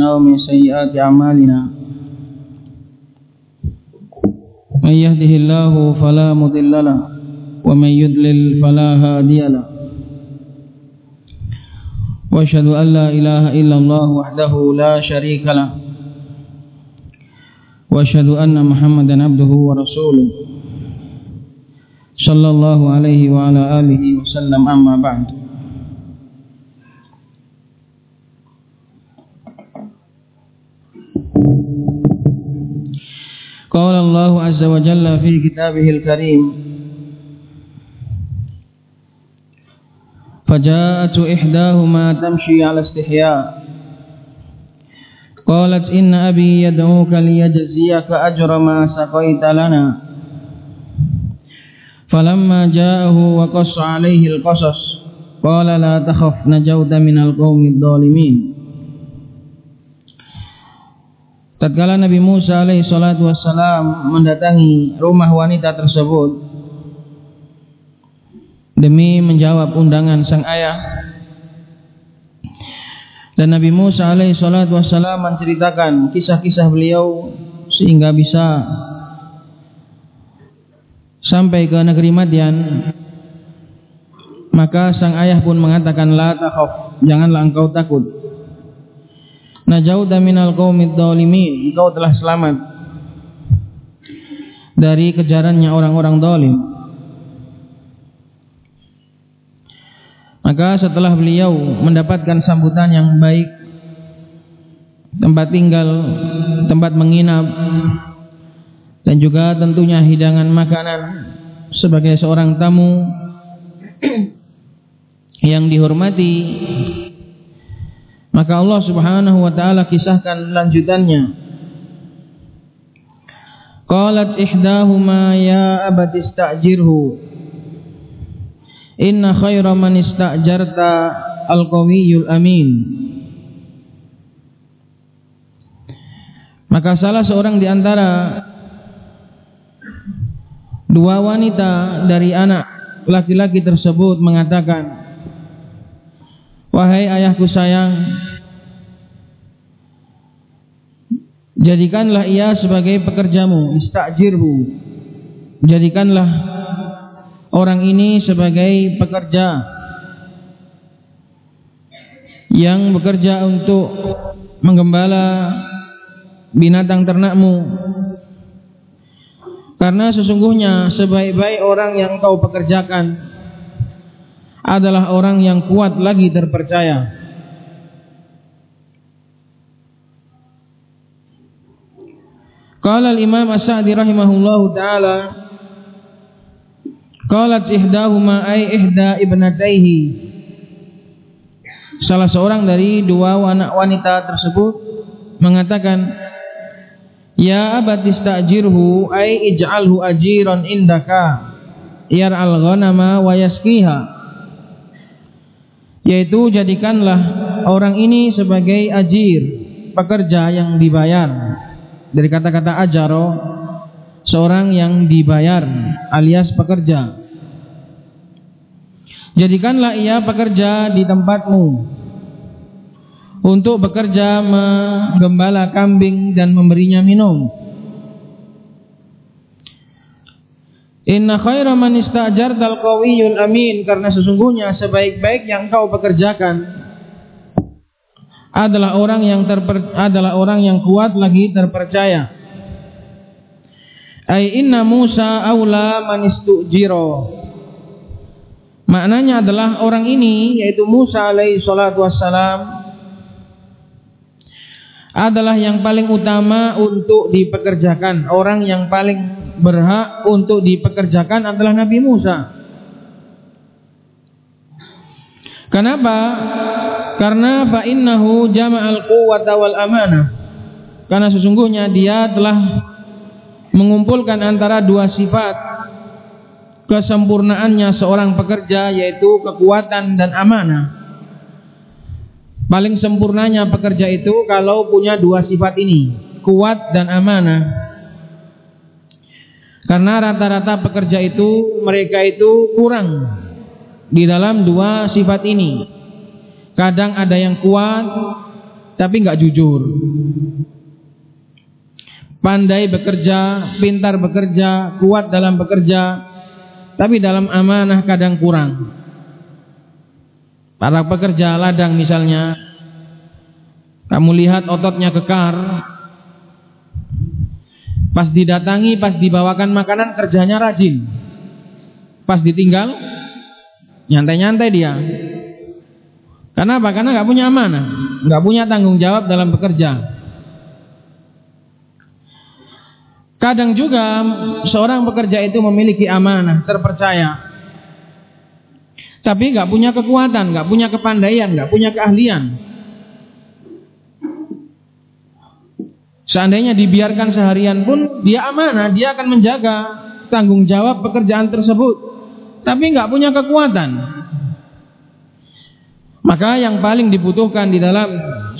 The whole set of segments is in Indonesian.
ومن سيئات أعمالنا. من يهده الله فلا مضل له ومن يضلل فلا هادي له. وأشهد أن لا إله إلا الله وحده لا شريك له. وأشهد أن محمدا عبده ورسوله. صلى الله عليه وعلى آله وسلم أما بعد. قال الله عز وجل في كتابه الكريم فجاءت إحداهما تمشي على استحياء قالت إن أبي يدعوك ليجزيك أجر ما سقيت لنا. فلما جاءه وقص عليه القصص قال لا تخف نجوت من القوم الظالمين. Tatkala Nabi Musa alaihi salatu wassalam mendatangi rumah wanita tersebut demi menjawab undangan sang ayah dan Nabi Musa alaihi salatu wassalam menceritakan kisah-kisah beliau sehingga bisa sampai ke negeri Madian maka sang ayah pun mengatakan la takhaf janganlah engkau takut najauta minal qaumid dzalimin engkau telah selamat dari kejarannya orang-orang zalim maka setelah beliau mendapatkan sambutan yang baik tempat tinggal tempat menginap dan juga tentunya hidangan makanan sebagai seorang tamu yang dihormati maka Allah Subhanahu wa taala kisahkan lanjutannya. Qalat ihdahuma ya abati istajirhu. Inna khaira man istajarta al-qawiyyul amin. Maka salah seorang di antara dua wanita dari anak laki-laki tersebut mengatakan Wahai ayahku sayang Jadikanlah ia sebagai pekerjamu. Istajirhu Jadikanlah orang ini sebagai pekerja Yang bekerja untuk menggembala binatang ternakmu. Karena sesungguhnya sebaik-baik orang yang kau pekerjakan adalah orang yang kuat lagi terpercaya. Qala al-Imam As-Sa'di rahimahullahu taala Qalat ihdahuma ay ihda ibnataihi Salah seorang dari dua wanita tersebut mengatakan Ya abati istajirhu ay ij'alhu ajiran indaka yar'al ghanama wa yaskiha yaitu jadikanlah orang ini sebagai ajir pekerja yang dibayar. Dari kata-kata ajaro seorang yang dibayar alias pekerja. Jadikanlah ia pekerja di tempatmu untuk bekerja menggembala kambing dan memberinya minum Inna khaira man istajartal qawiyyul amin karena sesungguhnya sebaik-baik yang kau pekerjakan adalah orang yang terper, adalah orang yang kuat lagi terpercaya. Ai inna Musa aula man istujiro. Maknanya adalah orang ini yaitu Musa alaihi salatu wassalam adalah yang paling utama untuk dipekerjakan, orang yang paling berhak untuk dipekerjakan adalah Nabi Musa. Kenapa? Karena fa innahu jama'al quwwata wal amanah. Karena sesungguhnya dia telah mengumpulkan antara dua sifat kesempurnaannya seorang pekerja yaitu kekuatan dan amanah. Paling sempurnanya pekerja itu kalau punya dua sifat ini, kuat dan amanah. Karena rata-rata pekerja itu mereka itu kurang di dalam dua sifat ini. Kadang ada yang kuat, tapi nggak jujur. Pandai bekerja, pintar bekerja, kuat dalam bekerja, tapi dalam amanah kadang kurang. Para pekerja ladang misalnya, kamu lihat ototnya kekar, pas didatangi, pas dibawakan makanan kerjanya rajin, pas ditinggal nyantai-nyantai dia. Karena apa? Karena nggak punya amanah, nggak punya tanggung jawab dalam bekerja. Kadang juga seorang pekerja itu memiliki amanah, terpercaya. Tapi nggak punya kekuatan, nggak punya kepandaian, nggak punya keahlian. Seandainya dibiarkan seharian pun dia amanah, dia akan menjaga tanggung jawab pekerjaan tersebut. Tapi nggak punya kekuatan. Maka yang paling dibutuhkan di dalam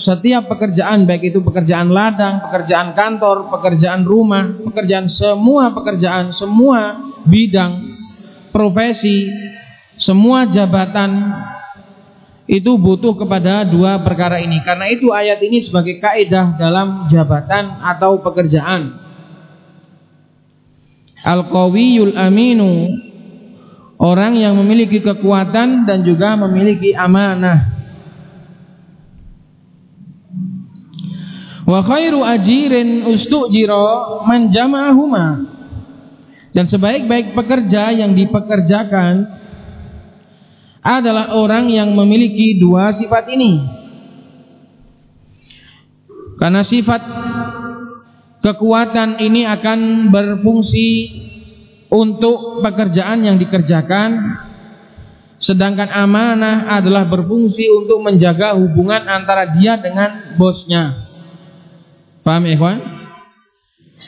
setiap pekerjaan baik itu pekerjaan ladang, pekerjaan kantor, pekerjaan rumah, pekerjaan semua pekerjaan, semua bidang profesi, semua jabatan itu butuh kepada dua perkara ini. Karena itu ayat ini sebagai kaidah dalam jabatan atau pekerjaan. Al-qawiyul aminu Orang yang memiliki kekuatan dan juga memiliki amanah. Wa khairu ajirin ustujiro man jama'ahuma. Dan sebaik-baik pekerja yang dipekerjakan adalah orang yang memiliki dua sifat ini. Karena sifat kekuatan ini akan berfungsi untuk pekerjaan yang dikerjakan sedangkan amanah adalah berfungsi untuk menjaga hubungan antara dia dengan bosnya paham kawan?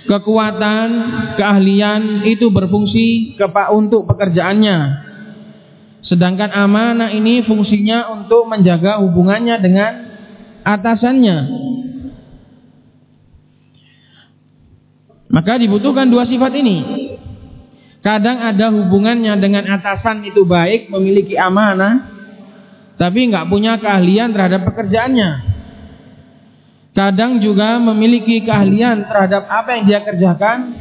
kekuatan, keahlian itu berfungsi untuk pekerjaannya sedangkan amanah ini fungsinya untuk menjaga hubungannya dengan atasannya maka dibutuhkan dua sifat ini Kadang ada hubungannya dengan atasan itu baik, memiliki amanah, tapi nggak punya keahlian terhadap pekerjaannya. Kadang juga memiliki keahlian terhadap apa yang dia kerjakan,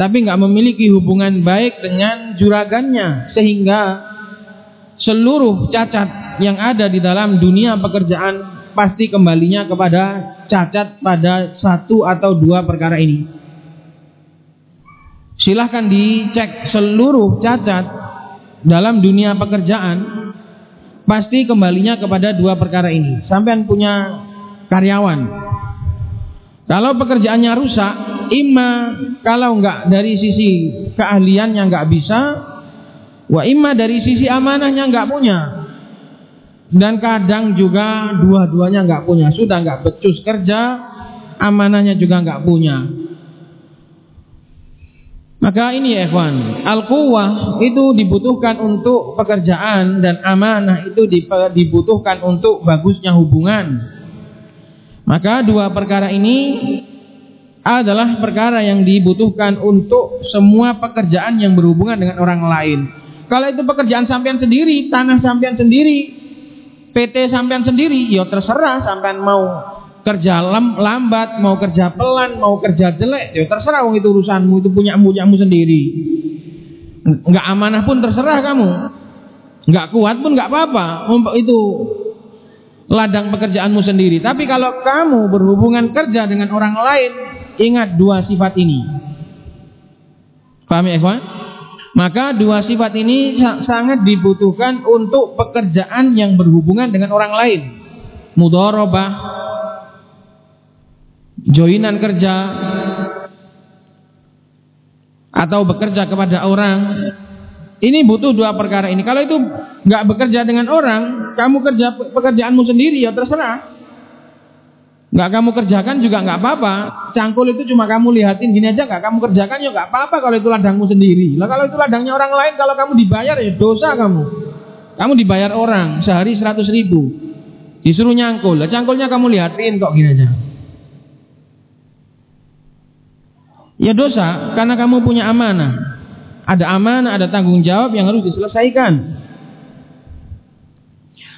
tapi nggak memiliki hubungan baik dengan juragannya, sehingga seluruh cacat yang ada di dalam dunia pekerjaan pasti kembalinya kepada cacat pada satu atau dua perkara ini. Silahkan dicek seluruh cacat dalam dunia pekerjaan pasti kembalinya kepada dua perkara ini. Sampai punya karyawan. Kalau pekerjaannya rusak, imma kalau enggak dari sisi keahliannya enggak bisa, wa imma dari sisi amanahnya enggak punya. Dan kadang juga dua-duanya enggak punya. Sudah enggak becus kerja, amanahnya juga enggak punya. Maka ini ya ikhwan, al-quwah itu dibutuhkan untuk pekerjaan dan amanah itu dibutuhkan untuk bagusnya hubungan. Maka dua perkara ini adalah perkara yang dibutuhkan untuk semua pekerjaan yang berhubungan dengan orang lain. Kalau itu pekerjaan sampean sendiri, tanah sampean sendiri, PT sampean sendiri, ya terserah sampean mau kerja lambat, mau kerja pelan, mau kerja jelek, ya terserah wong itu urusanmu, itu punya punyamu sendiri. Enggak amanah pun terserah kamu. Enggak kuat pun enggak apa-apa. Itu ladang pekerjaanmu sendiri. Tapi kalau kamu berhubungan kerja dengan orang lain, ingat dua sifat ini. Paham ya, Ikhwan? Maka dua sifat ini sangat dibutuhkan untuk pekerjaan yang berhubungan dengan orang lain. Mudharabah joinan kerja atau bekerja kepada orang. Ini butuh dua perkara ini. Kalau itu nggak bekerja dengan orang kamu kerja pekerjaanmu sendiri ya terserah nggak kamu kerjakan juga nggak apa-apa. Cangkul itu cuma kamu lihatin gini aja nggak kamu kerjakan ya nggak apa-apa kalau itu ladangmu sendiri. Lah kalau itu ladangnya orang lain kalau kamu dibayar ya dosa kamu. Kamu dibayar orang sehari seratus ribu. Disuruh nyangkul lah cangkulnya kamu lihatin kok gini aja. Ya dosa karena kamu punya amanah. Ada amanah, ada tanggung jawab yang harus diselesaikan.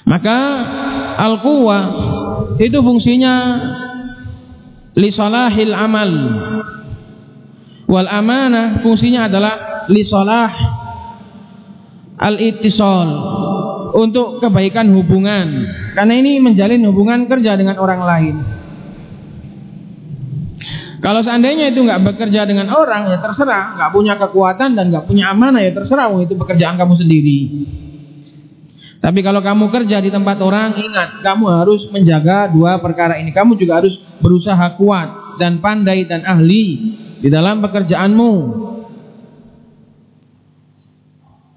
Maka al-quwah itu fungsinya li salahil amal. Wal amanah fungsinya adalah li salah al-ittisal untuk kebaikan hubungan. Karena ini menjalin hubungan kerja dengan orang lain. Kalau seandainya itu nggak bekerja dengan orang ya terserah, nggak punya kekuatan dan nggak punya amanah ya terserah, itu pekerjaan kamu sendiri. Tapi kalau kamu kerja di tempat orang, ingat kamu harus menjaga dua perkara ini. Kamu juga harus berusaha kuat dan pandai dan ahli di dalam pekerjaanmu.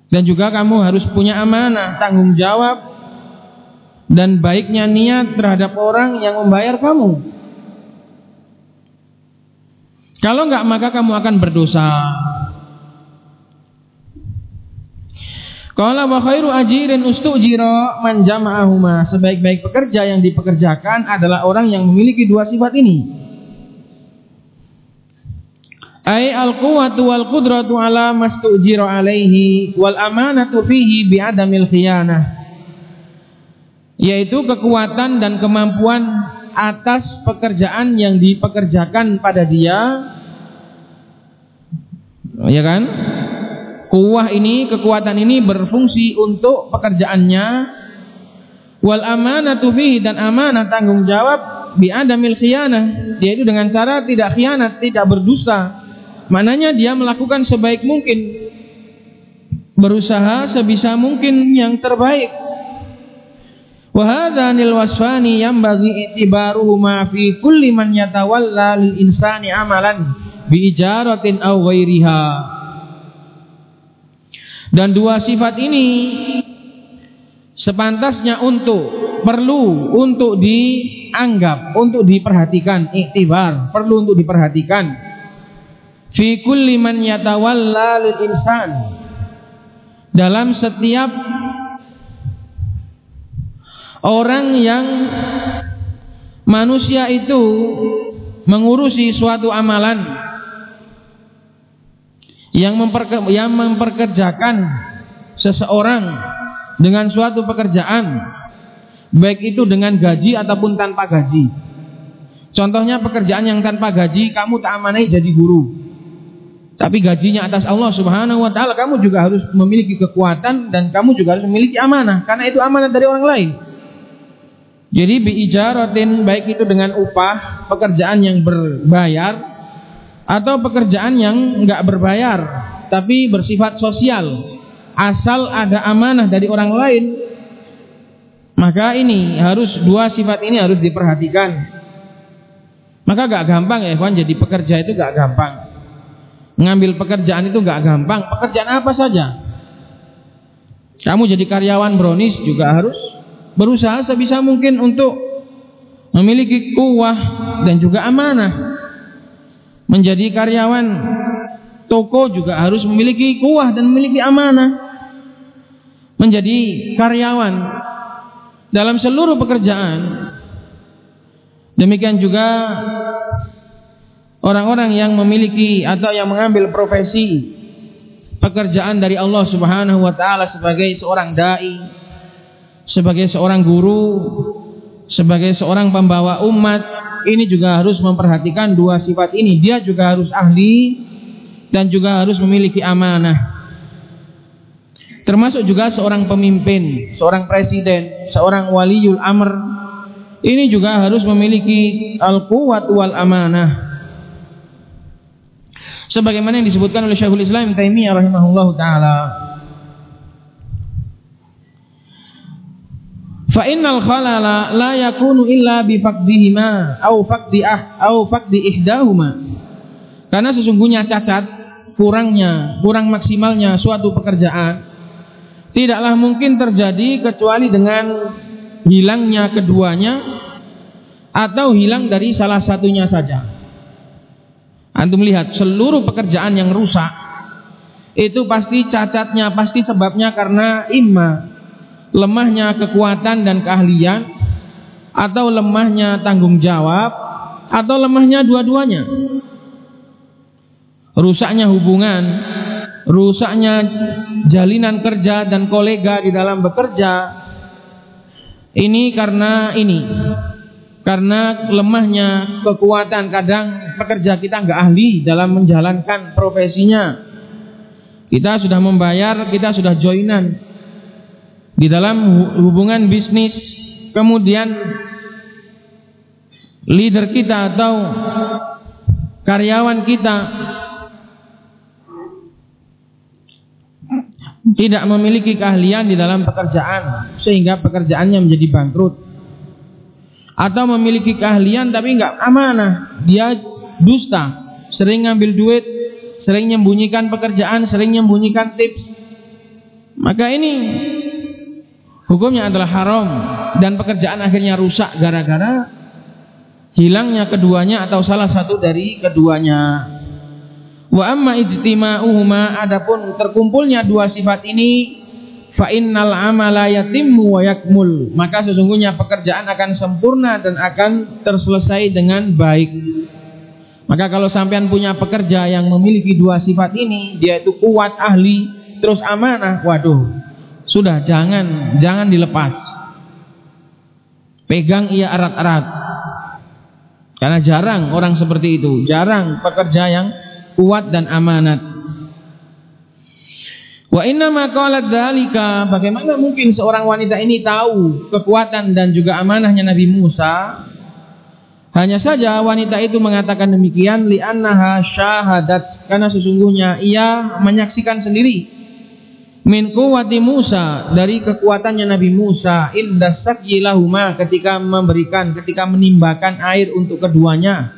Dan juga kamu harus punya amanah, tanggung jawab dan baiknya niat terhadap orang yang membayar kamu. Kalau enggak maka kamu akan berdosa. Kalau wa khairu ajirin ustujira man jama'ahuma. Sebaik-baik pekerja yang dipekerjakan adalah orang yang memiliki dua sifat ini. Ai al-quwwatu wal qudratu ala mastujira alaihi wal amanatu fihi bi adamil khiyanah. Yaitu kekuatan dan kemampuan atas pekerjaan yang dipekerjakan pada dia ya kan kuah ini kekuatan ini berfungsi untuk pekerjaannya. Wal amanatu fihi dan amanah tanggung jawab bi adamil khiyanah yaitu dengan cara tidak khianat tidak berdusta. Mananya dia melakukan sebaik mungkin. Berusaha sebisa mungkin yang terbaik. Wahadhanil wasfani yang bagi itibaruhuma fi kulli man yatawalla lil insani amalan bi ijaratin aw ghairiha. Dan dua sifat ini sepantasnya untuk perlu untuk dianggap, untuk diperhatikan, iktibar, perlu untuk diperhatikan. Fi kulli man yatawalla insan dalam setiap orang yang manusia itu mengurusi suatu amalan yang, memperke, yang memperkerjakan seseorang dengan suatu pekerjaan baik itu dengan gaji ataupun tanpa gaji. Contohnya pekerjaan yang tanpa gaji kamu tak amanai jadi guru. Tapi gajinya atas Allah subhanahu wa ta'ala kamu juga harus memiliki kekuatan dan kamu juga harus memiliki amanah karena itu amanah dari orang lain. Jadi biijaratin baik itu dengan upah pekerjaan yang berbayar atau pekerjaan yang enggak berbayar tapi bersifat sosial. Asal ada amanah dari orang lain maka ini harus dua sifat ini harus diperhatikan. Maka gak gampang ya kawan jadi pekerja itu gak gampang. Ngambil pekerjaan itu gak gampang. Pekerjaan apa saja? Kamu jadi karyawan brownies juga harus berusaha sebisa mungkin untuk memiliki kuah dan juga amanah. Menjadi karyawan toko juga harus memiliki kuah dan memiliki amanah. Menjadi karyawan dalam seluruh pekerjaan. Demikian juga orang-orang yang memiliki atau yang mengambil profesi pekerjaan dari Allah Subhanahu wa taala sebagai seorang dai sebagai seorang guru, sebagai seorang pembawa umat, ini juga harus memperhatikan dua sifat ini. Dia juga harus ahli dan juga harus memiliki amanah. Termasuk juga seorang pemimpin, seorang presiden, seorang waliul amr. Ini juga harus memiliki al-quwat wal amanah. Sebagaimana yang disebutkan oleh Syekhul Islam Taimiyah rahimahullahu taala. Fa innal khalala la yakunu illa bi faqdihima au faqdi ah au faqdi ihdahuma. Karena sesungguhnya cacat, kurangnya, kurang maksimalnya suatu pekerjaan tidaklah mungkin terjadi kecuali dengan hilangnya keduanya atau hilang dari salah satunya saja. Antum lihat seluruh pekerjaan yang rusak itu pasti cacatnya, pasti sebabnya karena imma lemahnya kekuatan dan keahlian atau lemahnya tanggung jawab atau lemahnya dua-duanya. Rusaknya hubungan rusaknya jalinan kerja dan kolega di dalam bekerja ini karena ini. Karena lemahnya kekuatan kadang pekerja kita nggak ahli dalam menjalankan profesinya. Kita sudah membayar kita sudah joinan di dalam hubungan bisnis kemudian leader kita atau karyawan kita tidak memiliki keahlian di dalam pekerjaan sehingga pekerjaannya menjadi bangkrut. Atau memiliki keahlian tapi nggak amanah dia dusta sering ngambil duit sering menyembunyikan pekerjaan sering menyembunyikan tips. Maka ini hukumnya adalah haram dan pekerjaan akhirnya rusak gara-gara hilangnya keduanya atau salah satu dari keduanya. Wa amma ijtima'uhuma adapun terkumpulnya dua sifat ini fa innal amala yatimmu wa yakmul. Maka sesungguhnya pekerjaan akan sempurna dan akan terselesai dengan baik. Maka kalau sampean punya pekerja yang memiliki dua sifat ini dia itu kuat ahli terus amanah waduh sudah jangan jangan dilepas. Pegang ia erat-erat. Karena jarang orang seperti itu. Jarang pekerja yang kuat dan amanat. Wa inna ma qalat bagaimana mungkin seorang wanita ini tahu kekuatan dan juga amanahnya Nabi Musa? Hanya saja wanita itu mengatakan demikian li'annaha syahadat. Karena sesungguhnya ia menyaksikan sendiri min quwwati Musa dari kekuatannya Nabi Musa inda lahuma ketika memberikan ketika menimbakan air untuk keduanya.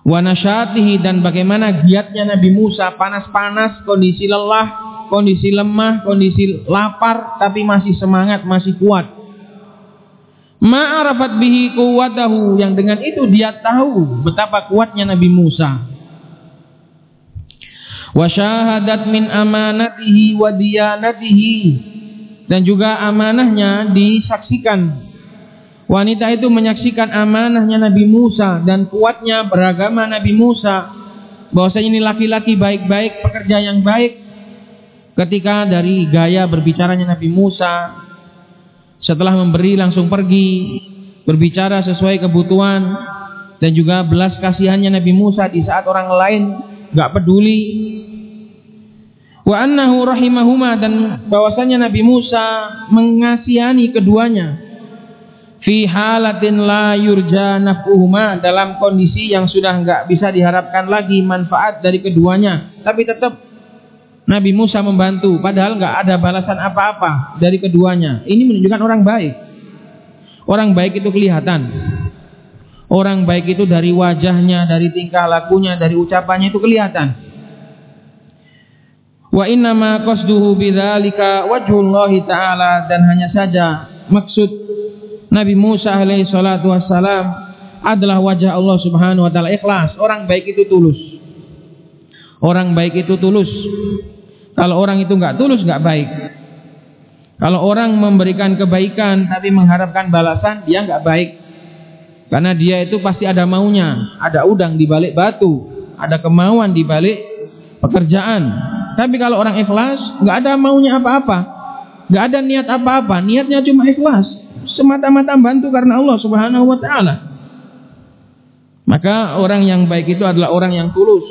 Wanasyatihi dan bagaimana giatnya Nabi Musa panas-panas kondisi lelah kondisi lemah kondisi lapar tapi masih semangat masih kuat. Ma'arafat bihi quwwatahu yang dengan itu dia tahu betapa kuatnya Nabi Musa wa syahadat min amanatihi wa diyanatihi dan juga amanahnya disaksikan Wanita itu menyaksikan amanahnya Nabi Musa dan kuatnya beragama Nabi Musa. Bahwasanya ini laki-laki baik-baik, pekerja yang baik. Ketika dari gaya berbicaranya Nabi Musa, setelah memberi langsung pergi, berbicara sesuai kebutuhan dan juga belas kasihannya Nabi Musa di saat orang lain gak peduli. Wa annahu rahimahuma dan bahwasanya Nabi Musa mengasihani keduanya. Fi halatin la yurja naf'uhuma dalam kondisi yang sudah enggak bisa diharapkan lagi manfaat dari keduanya. Tapi tetap Nabi Musa membantu padahal enggak ada balasan apa-apa dari keduanya. Ini menunjukkan orang baik. Orang baik itu kelihatan orang baik itu dari wajahnya dari tingkah lakunya dari ucapannya itu kelihatan. Wa inna ma qasduhu bidzalika wajhullahi ta'ala dan hanya saja maksud Nabi Musa alaihi salatu wassalam adalah wajah Allah subhanahu wa ta'ala ikhlas. Orang baik itu tulus. Orang baik itu tulus. Kalau orang itu nggak tulus nggak baik. Kalau orang memberikan kebaikan tapi mengharapkan balasan dia nggak baik karena dia itu pasti ada maunya ada udang di balik batu ada kemauan di balik pekerjaan tapi kalau orang ikhlas nggak ada maunya apa-apa nggak ada niat apa-apa niatnya cuma ikhlas semata-mata bantu karena Allah Subhanahu wa taala. Maka orang yang baik itu adalah orang yang tulus.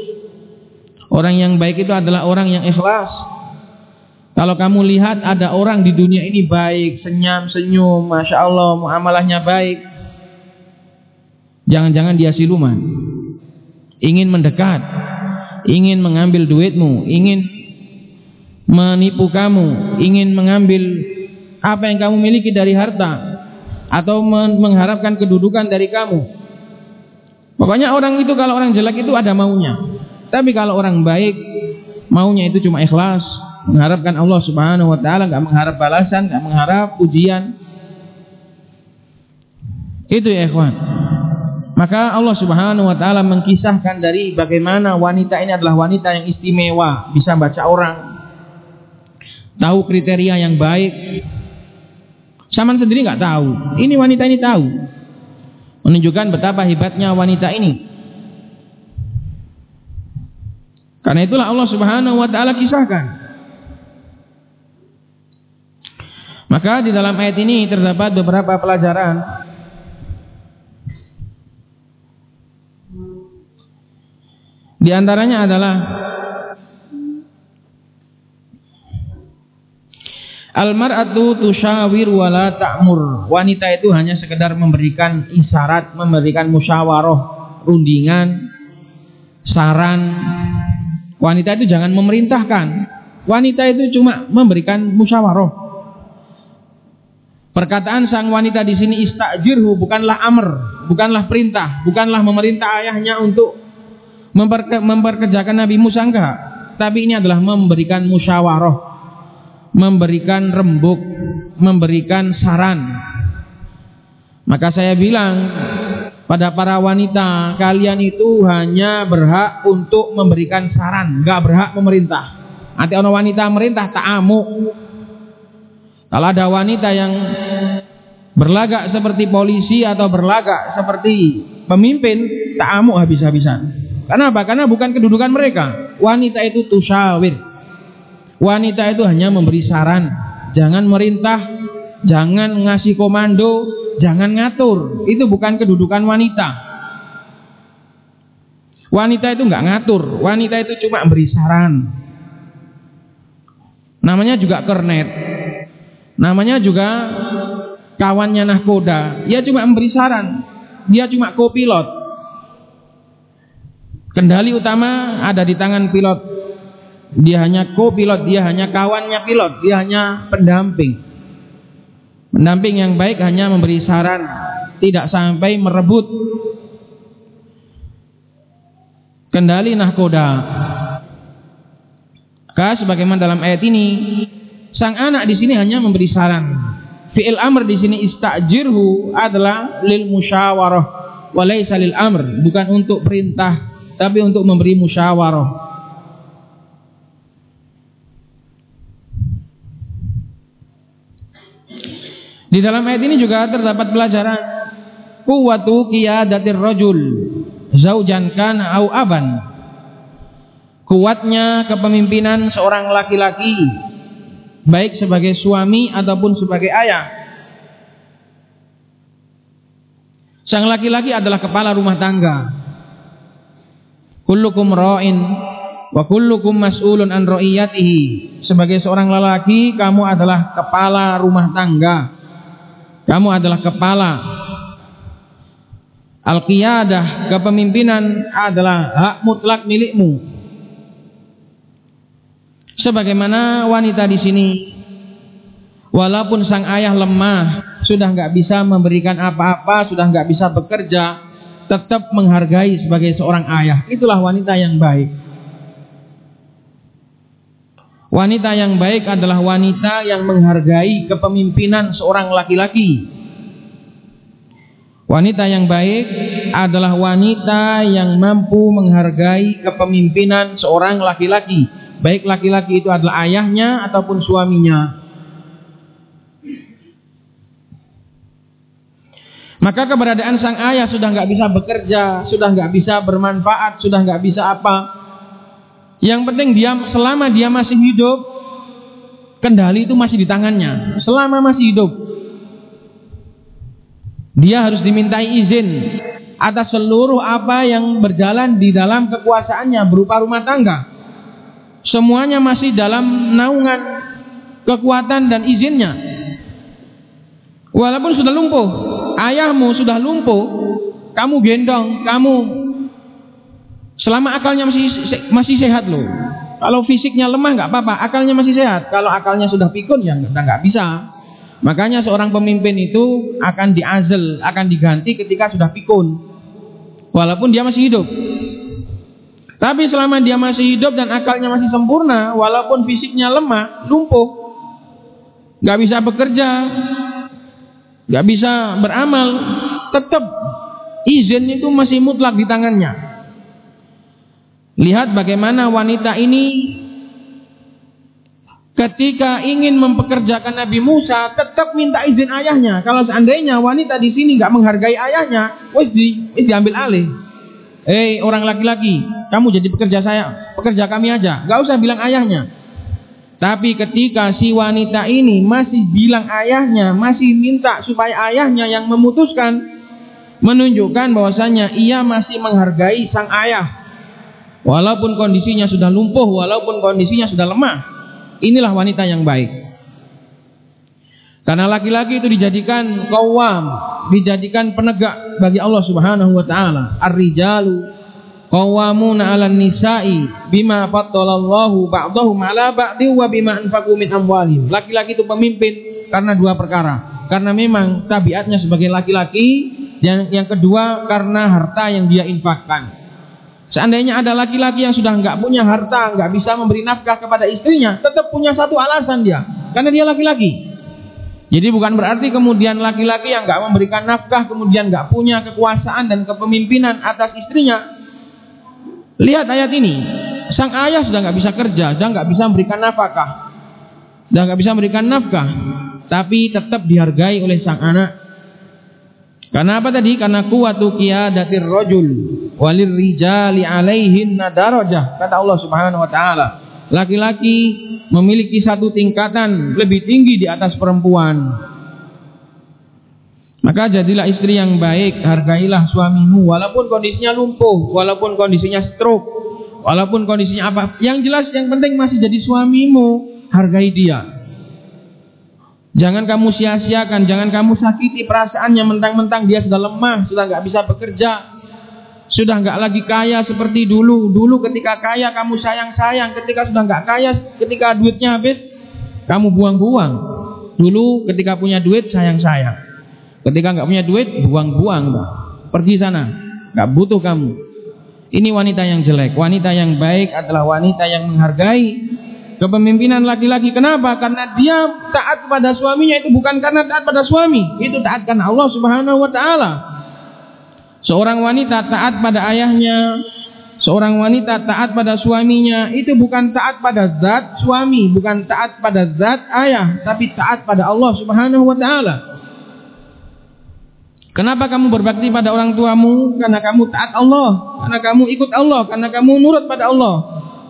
Orang yang baik itu adalah orang yang ikhlas. Kalau kamu lihat ada orang di dunia ini baik, senyum, senyum, masya Allah, muamalahnya baik. Jangan-jangan dia siluman. Ingin mendekat, ingin mengambil duitmu, ingin menipu kamu, ingin mengambil apa yang kamu miliki dari harta atau mengharapkan kedudukan dari kamu. Pokoknya orang itu kalau orang jelek itu ada maunya. Tapi kalau orang baik maunya itu cuma ikhlas, mengharapkan Allah Subhanahu wa taala, enggak mengharap balasan, enggak mengharap pujian. Itu ya ikhwan. Maka Allah Subhanahu wa taala mengkisahkan dari bagaimana wanita ini adalah wanita yang istimewa, bisa baca orang, tahu kriteria yang baik, Saman sendiri nggak tahu. Ini wanita ini tahu. Menunjukkan betapa hebatnya wanita ini. Karena itulah Allah Subhanahu wa taala kisahkan. Maka di dalam ayat ini terdapat beberapa pelajaran Di antaranya adalah Almar'atu tusyawir wala ta'mur. Wanita itu hanya sekedar memberikan isyarat, memberikan musyawarah, rundingan, saran. Wanita itu jangan memerintahkan. Wanita itu cuma memberikan musyawarah. Perkataan sang wanita di sini istajirhu bukanlah amr, bukanlah perintah, bukanlah memerintah ayahnya untuk memperke memperkerjakan Nabi Musa enggak. Tapi ini adalah memberikan musyawarah memberikan rembuk, memberikan saran. Maka saya bilang pada para wanita, kalian itu hanya berhak untuk memberikan saran, nggak berhak memerintah. Nanti orang wanita merintah tak amuk. Kalau ada wanita yang berlagak seperti polisi atau berlagak seperti pemimpin, tak amuk habis-habisan. Kenapa? Karena bukan kedudukan mereka. Wanita itu tusyawir Wanita itu hanya memberi saran, jangan merintah, jangan ngasih komando, jangan ngatur. Itu bukan kedudukan wanita. Wanita itu nggak ngatur, wanita itu cuma beri saran. Namanya juga kernet. Namanya juga kawannya nahkoda. Dia cuma memberi saran. Dia cuma kopilot. Kendali utama ada di tangan pilot dia hanya co-pilot, dia hanya kawannya pilot, dia hanya pendamping. Pendamping yang baik hanya memberi saran, tidak sampai merebut kendali nahkoda. Maka sebagaimana dalam ayat ini, sang anak di sini hanya memberi saran. Fi'il amr di sini istajirhu adalah lil musyawarah walaysa lil amr, bukan untuk perintah, tapi untuk memberi musyawarah. Di dalam ayat ini juga terdapat pelajaran kuwatu qiyadatir rajul zaujan kana au aban. Kuatnya kepemimpinan seorang laki-laki baik sebagai suami ataupun sebagai ayah. Sang laki-laki adalah kepala rumah tangga. Kullukum ra'in wa kullukum mas'ulun an ra'iyatihi. Sebagai seorang lelaki, kamu adalah kepala rumah tangga kamu adalah kepala. Al-qiyadah, kepemimpinan adalah hak mutlak milikmu. Sebagaimana wanita di sini, walaupun sang ayah lemah, sudah nggak bisa memberikan apa-apa, sudah nggak bisa bekerja, tetap menghargai sebagai seorang ayah. Itulah wanita yang baik. Wanita yang baik adalah wanita yang menghargai kepemimpinan seorang laki-laki. Wanita yang baik adalah wanita yang mampu menghargai kepemimpinan seorang laki-laki. Baik laki-laki itu adalah ayahnya ataupun suaminya. Maka keberadaan sang ayah sudah nggak bisa bekerja, sudah nggak bisa bermanfaat, sudah nggak bisa apa, yang penting dia selama dia masih hidup, kendali itu masih di tangannya. Selama masih hidup, dia harus dimintai izin atas seluruh apa yang berjalan di dalam kekuasaannya berupa rumah tangga. Semuanya masih dalam naungan kekuatan dan izinnya. Walaupun sudah lumpuh, ayahmu sudah lumpuh, kamu gendong, kamu Selama akalnya masih masih sehat loh. Kalau fisiknya lemah nggak apa-apa, akalnya masih sehat. Kalau akalnya sudah pikun ya nggak nggak bisa. Makanya seorang pemimpin itu akan diazal, akan diganti ketika sudah pikun. Walaupun dia masih hidup. Tapi selama dia masih hidup dan akalnya masih sempurna, walaupun fisiknya lemah, lumpuh, nggak bisa bekerja, nggak bisa beramal, tetap izin itu masih mutlak di tangannya. Lihat bagaimana wanita ini ketika ingin mempekerjakan Nabi Musa tetap minta izin ayahnya. Kalau seandainya wanita di sini nggak menghargai ayahnya, wes di, wis diambil alih. Eh orang laki-laki, kamu jadi pekerja saya, pekerja kami aja, nggak usah bilang ayahnya. Tapi ketika si wanita ini masih bilang ayahnya, masih minta supaya ayahnya yang memutuskan, menunjukkan bahwasanya ia masih menghargai sang ayah walaupun kondisinya sudah lumpuh, walaupun kondisinya sudah lemah. Inilah wanita yang baik. Karena laki-laki itu dijadikan kawam, dijadikan penegak bagi Allah Subhanahu wa taala. Ar-rijalu qawwamuna 'alan nisa'i bima faddalallahu ba'dahum 'ala ba'di wa bima anfaqu min amwalihim. Laki-laki itu pemimpin karena dua perkara. Karena memang tabiatnya sebagai laki-laki, yang yang kedua karena harta yang dia infakkan. Seandainya ada laki-laki yang sudah nggak punya harta, nggak bisa memberi nafkah kepada istrinya, tetap punya satu alasan dia, karena dia laki-laki. Jadi bukan berarti kemudian laki-laki yang nggak memberikan nafkah kemudian nggak punya kekuasaan dan kepemimpinan atas istrinya. Lihat ayat ini, sang ayah sudah nggak bisa kerja, sudah nggak bisa memberikan nafkah, sudah nggak bisa memberikan nafkah, tapi tetap dihargai oleh sang anak. Karena apa tadi? Karena kuwatu qiyadatir rajul walir rijali alaihin darajah kata Allah Subhanahu wa taala. Laki-laki memiliki satu tingkatan lebih tinggi di atas perempuan. Maka jadilah istri yang baik, hargailah suamimu walaupun kondisinya lumpuh, walaupun kondisinya stroke, walaupun kondisinya apa. Yang jelas yang penting masih jadi suamimu, hargai dia. Jangan kamu sia-siakan, jangan kamu sakiti perasaannya mentang-mentang dia sudah lemah, sudah nggak bisa bekerja, sudah nggak lagi kaya seperti dulu. Dulu ketika kaya kamu sayang-sayang, ketika sudah nggak kaya, ketika duitnya habis, kamu buang-buang. Dulu ketika punya duit sayang-sayang. Ketika nggak punya duit, buang-buang. Pergi sana, nggak butuh kamu. Ini wanita yang jelek. Wanita yang baik adalah wanita yang menghargai kepemimpinan laki-laki. Kenapa? Karena dia taat pada suaminya itu bukan karena taat pada suami, itu taat karena Allah Subhanahu wa taala. Seorang wanita taat pada ayahnya, seorang wanita taat pada suaminya, itu bukan taat pada zat suami, bukan taat pada zat ayah, tapi taat pada Allah Subhanahu wa taala. Kenapa kamu berbakti pada orang tuamu? Karena kamu taat Allah, karena kamu ikut Allah, karena kamu nurut pada Allah.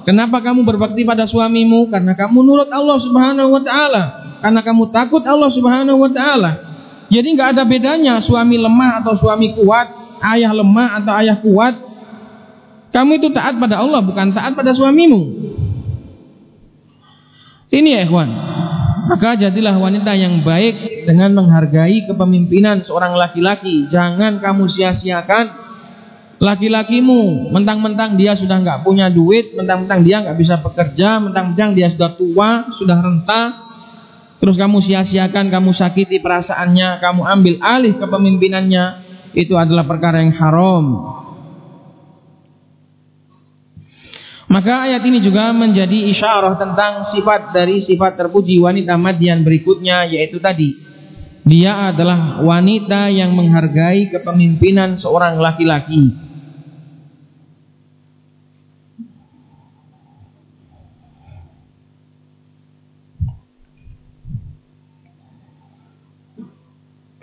Kenapa kamu berbakti pada suamimu? Karena kamu nurut Allah Subhanahu wa taala, karena kamu takut Allah Subhanahu wa taala. Jadi nggak ada bedanya suami lemah atau suami kuat, ayah lemah atau ayah kuat, kamu itu taat pada Allah bukan taat pada suamimu. Ini ya ikhwan. Maka jadilah wanita yang baik dengan menghargai kepemimpinan seorang laki-laki. Jangan kamu sia-siakan laki-lakimu. Mentang-mentang dia sudah nggak punya duit, mentang-mentang dia nggak bisa bekerja, mentang-mentang dia sudah tua, sudah renta. Terus kamu sia-siakan, kamu sakiti perasaannya, kamu ambil alih kepemimpinannya itu adalah perkara yang haram. Maka ayat ini juga menjadi isyarah tentang sifat dari sifat terpuji wanita Madian berikutnya yaitu tadi dia adalah wanita yang menghargai kepemimpinan seorang laki-laki.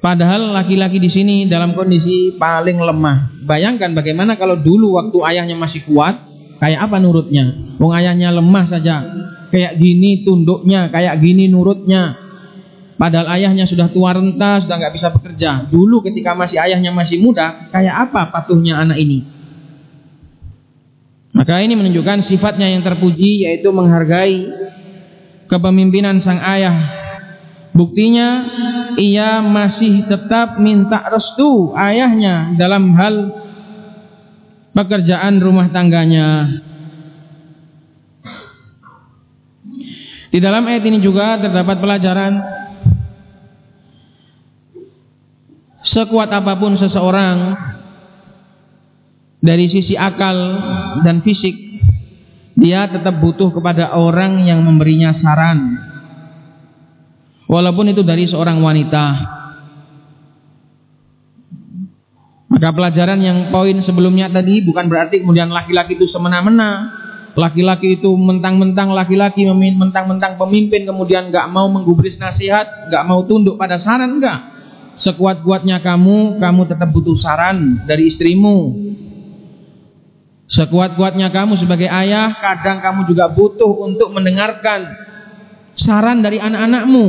Padahal laki-laki di sini dalam kondisi paling lemah. Bayangkan bagaimana kalau dulu waktu ayahnya masih kuat, kayak apa nurutnya? Wong ayahnya lemah saja, kayak gini tunduknya, kayak gini nurutnya. Padahal ayahnya sudah tua renta, sudah nggak bisa bekerja. Dulu ketika masih ayahnya masih muda, kayak apa patuhnya anak ini? Maka ini menunjukkan sifatnya yang terpuji yaitu menghargai kepemimpinan sang ayah Buktinya ia masih tetap minta restu ayahnya dalam hal pekerjaan rumah tangganya. Di dalam ayat ini juga terdapat pelajaran sekuat apa pun seseorang dari sisi akal dan fisik dia tetap butuh kepada orang yang memberinya saran walaupun itu dari seorang wanita. Maka pelajaran yang poin sebelumnya tadi bukan berarti kemudian laki-laki itu semena-mena. Laki-laki itu mentang-mentang laki-laki mentang-mentang pemimpin kemudian nggak mau menggubris nasihat, nggak mau tunduk pada saran enggak. Sekuat-kuatnya kamu, kamu tetap butuh saran dari istrimu. Sekuat-kuatnya kamu sebagai ayah, kadang kamu juga butuh untuk mendengarkan saran dari anak-anakmu.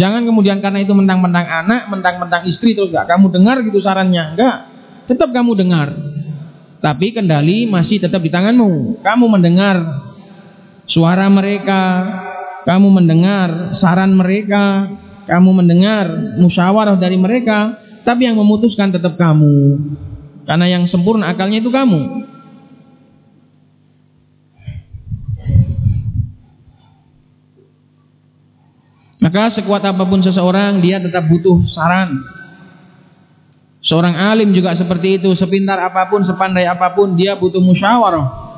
Jangan kemudian karena itu mentang-mentang anak, mentang-mentang istri terus gak kamu dengar gitu sarannya. Enggak. Tetap kamu dengar. Tapi kendali masih tetap di tanganmu. Kamu mendengar suara mereka, kamu mendengar saran mereka, kamu mendengar musyawarah dari mereka, tapi yang memutuskan tetap kamu. Karena yang sempurna akalnya itu kamu. Maka sekuat apa pun seseorang dia tetap butuh saran. Seorang alim juga seperti itu, sepintar apa pun, sepandai apa pun dia butuh musyawarah.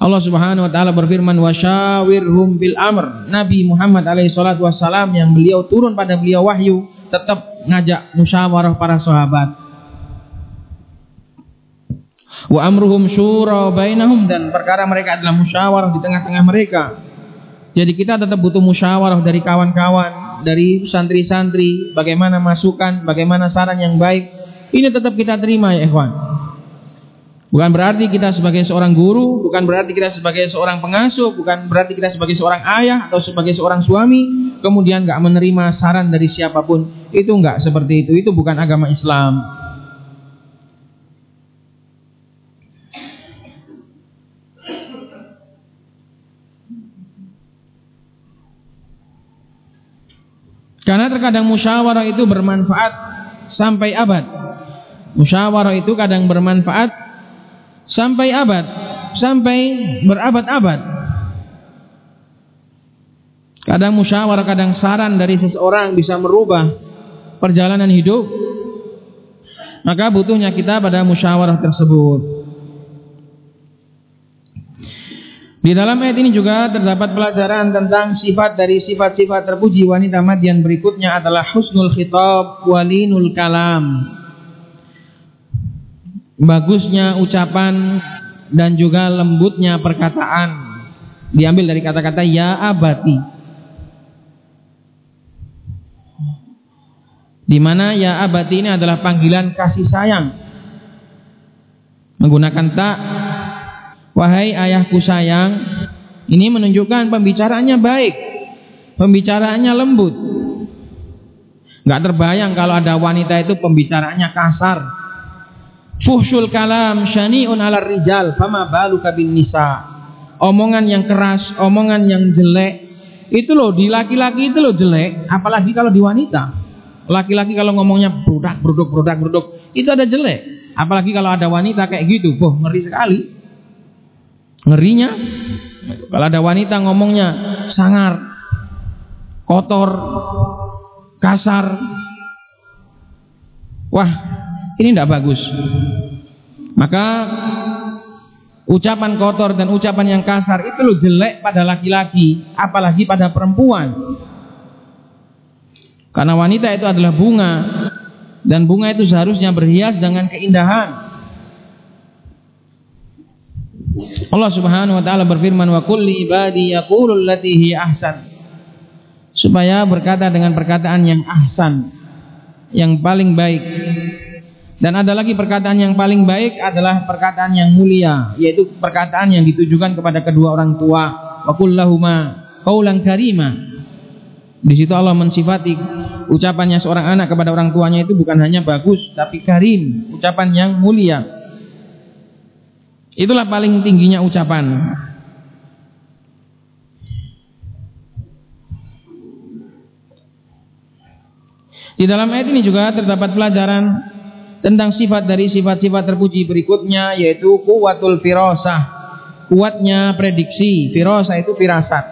Allah Subhanahu wa taala berfirman wasyawirhum bil amr. Nabi Muhammad alaihi salatu wasallam yang beliau turun pada beliau wahyu tetap ngajak musyawarah para sahabat. Wa amruhum syura bainahum dan perkara mereka adalah musyawarah di tengah-tengah mereka. Jadi kita tetap butuh musyawarah dari kawan-kawan, dari santri-santri, bagaimana masukan, bagaimana saran yang baik. Ini tetap kita terima ya ikhwan. Bukan berarti kita sebagai seorang guru, bukan berarti kita sebagai seorang pengasuh, bukan berarti kita sebagai seorang ayah atau sebagai seorang suami, kemudian nggak menerima saran dari siapa pun. Itu nggak seperti itu. Itu bukan agama Islam. Karena terkadang musyawarah itu bermanfaat sampai abad. Musyawarah itu kadang bermanfaat sampai abad, sampai berabad-abad. Kadang musyawarah, kadang saran dari seseorang bisa merubah perjalanan hidup. Maka butuhnya kita pada musyawarah tersebut. Di dalam ayat ini juga terdapat pelajaran tentang sifat dari sifat-sifat terpuji wanita Madian berikutnya adalah husnul khitab walinul kalam. Bagusnya ucapan dan juga lembutnya perkataan. Diambil dari kata-kata ya abati. Di mana ya abati ini adalah panggilan kasih sayang. Menggunakan tak Wahai ayahku sayang, ini menunjukkan pembicaraannya baik, pembicaraannya lembut. Gak terbayang kalau ada wanita itu pembicaraannya kasar. Fuhsul kalam syani'un ala rijal, fama balu kabin nisa. Omongan yang keras, omongan yang jelek, itu loh di laki-laki itu loh jelek, apalagi kalau di wanita. Laki-laki kalau ngomongnya brudak, bruduk, brudak, bruduk, itu ada jelek. Apalagi kalau ada wanita kayak gitu, boh ngeri sekali. Ngerinya kalau ada wanita ngomongnya sangar, kotor, kasar. Wah, ini tidak bagus. Maka ucapan kotor dan ucapan yang kasar itu lo jelek pada laki-laki, apalagi pada perempuan. Karena wanita itu adalah bunga dan bunga itu seharusnya berhias dengan keindahan. Allah Subhanahu wa taala berfirman wa kulli ibadi yaqulul lati hi ahsan. Supaya berkata dengan perkataan yang ahsan, yang paling baik. Dan ada lagi perkataan yang paling baik adalah perkataan yang mulia, yaitu perkataan yang ditujukan kepada kedua orang tua. Wa kullahuma qaulan karima. Di situ Allah mensifati ucapannya seorang anak kepada orang tuanya itu bukan hanya bagus, tapi karim, ucapan yang mulia. Itulah paling tingginya ucapan. Di dalam ayat ini juga terdapat pelajaran tentang sifat dari sifat-sifat terpuji berikutnya yaitu kuwatul firasah, kuatnya prediksi. Firasah itu firasat.